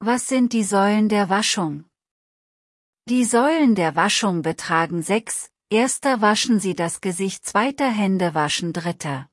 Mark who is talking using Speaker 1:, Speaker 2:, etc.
Speaker 1: Was sind die Säulen der Waschung? Die Säulen der Waschung betragen sechs, erster waschen Sie das Gesicht, zweiter Hände waschen, dritter.